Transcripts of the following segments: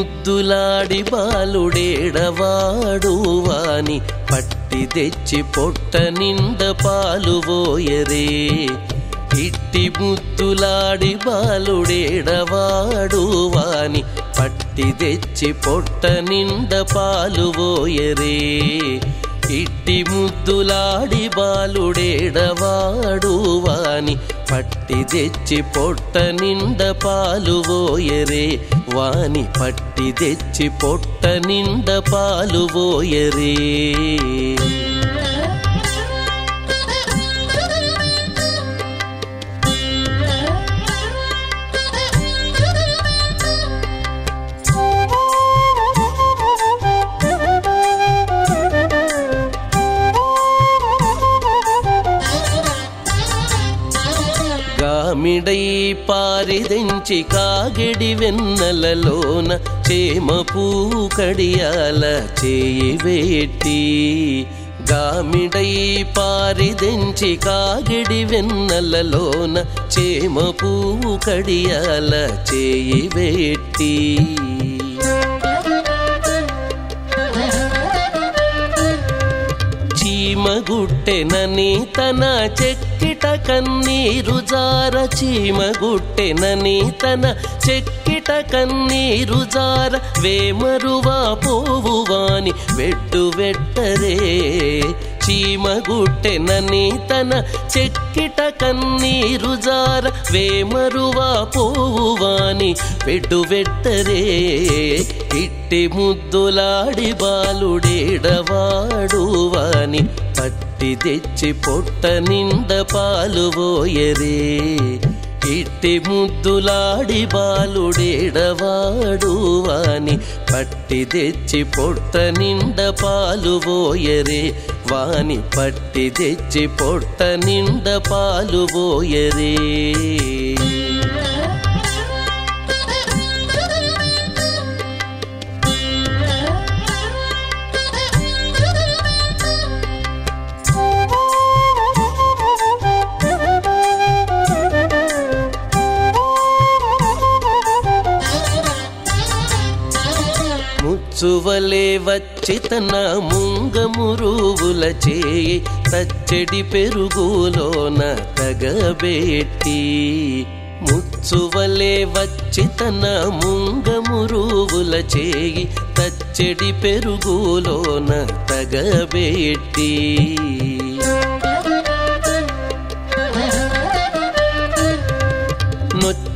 ముద్దులాడి బాలుడేడవాడు వాని పట్టి తెచ్చి పొట్ట నిండ పాలు పోయరే. ఇట్టి ముద్దులాడి బాలుడేడవాడు వాని పట్టి తెచ్చి పొట్ట నిండ పాలు పోయరే. ఇట్టి ముద్దులాడి బాలుడేడవాడు వాని పట్టి తెచ్చి పొట్ట నిండ పాలు పోయరే. వాని పట్టి తెచ్చి పొట్ట నిండ పాలు పోయరే. పారిదెంచి కాగిడి వెన్నలలోన చేమ పువ్వు కడియాల చేయి వేటి. గామిడై పారిదెంచి కాగిడి వెన్నలలోన చేమ పువ్వు కడియాల చేయి వేట్టి చీమగుట్టెనని తన చెక్కిట కన్నీరు జార చీమగుట్టెనని తన చెక్కిట కన్నీరు జార వేమరువా పోవువాని వెట్టు వెట్టరే చీమగుట్టెనని తన చెక్కిట కన్నీరు జార వేమరువా పోవువాని వెట్టు వెట్టరే ఇట్టి ముద్దులాడి బాలుడేడవాడువాని పట్టి తెచ్చి పొట్ట నిండ పాలువోయరే ఇట్టి ముద్దులాడి బాలుడేడవాడు వాని పట్టి తెచ్చి పొట్ట నిండ పాలు పోయరే వాని పట్టి తెచ్చి పొట్ట నిండ పాలు పోయరే. చువలే వచ్చి తన ముంగమురువుల చేయి తచ్చడి పెరుగులోన తగబెట్టి. ముచ్చువలే వచ్చి తన ముంగమురువుల చేయి తచ్చడి పెరుగులోన తగబెట్టి.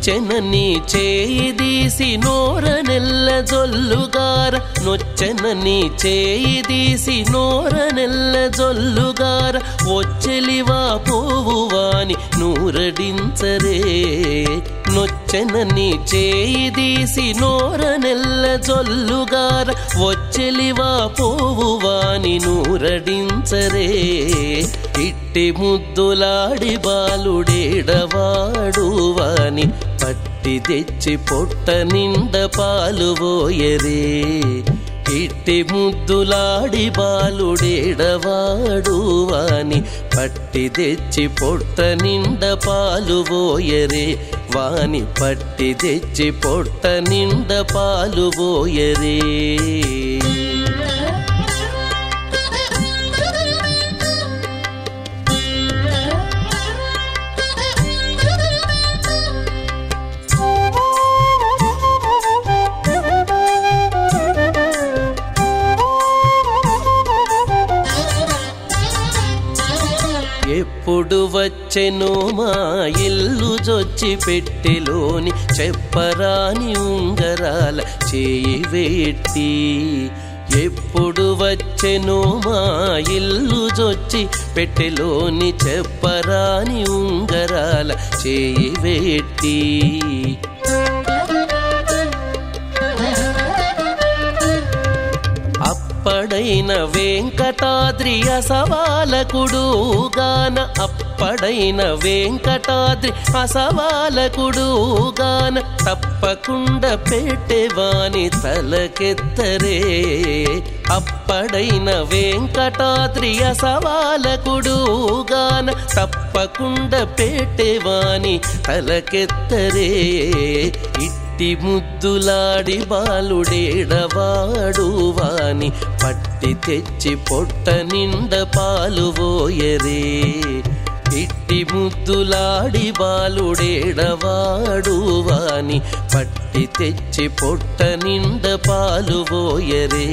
నొచ్చెనని చేయిదీసి నోర నెల్ల జొల్లుగార. నొచ్చెనని చేయిదీసి నోర నెల్ల జొల్లుగార. వచ్చెలివా పోవువాని నూరడించరే. నొచ్చెనని చేయిదీసి నోర నెల్ల జొల్లుగార వచ్చెలివా పోవువాని నూరడించరే ఇట్టి ముద్దులాడి బాలుడేడవాడువాని పట్టి తెచ్చి పొట్ట నిండ పాలు పోయరే. ఇట్టి ముద్దులాడి బాలుడేడవాడువాని పట్టి తెచ్చి పొట్ట నిండ పాలు పోయరే. వాని పట్టి తెచ్చి పొట్ట నిండ పాలు పోయరే. ఎప్పుడు వచ్చెను మా ఇల్లు జొచ్చి పెట్టెలోని చెప్పరాని ఉంగరాల చేయి వేట్టి. ఎప్పుడు వచ్చెను మా ఇల్లు జొచ్చి పెట్టెలోని చెప్పరాని ఉంగరాల చేయి వేట్టి. అప్పడైన వెంకటాద్రి అసవాలకుడు గాన అప్ప అప్పడైన వెంకటాద్రి అసవాలకుడుగాన తప్పకుండా పెట్టేవాని తలకెత్తరే. అప్పడైన వెంకటాద్రి అసవాలకుడుగాన తప్పకుండా పెట్టేవాని తలకెత్తరే. ఇట్టి ముద్దులాడి బాలుడేడవాడు వాని పట్టి తెచ్చి పొట్ట నిండ పాలు పోయరే. ఇట్టి ముద్దులాడి బాలుడేడవాడు వాని పట్టి తెచ్చి పొట్ట నిండ పాలు పోయరే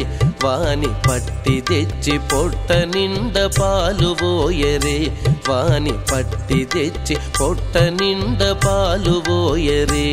వాని పట్టి తెచ్చి పొట్ట నిండ పాలు పోయరే వాని పట్టి తెచ్చి పొట్ట నిండ పాలు పోయరే.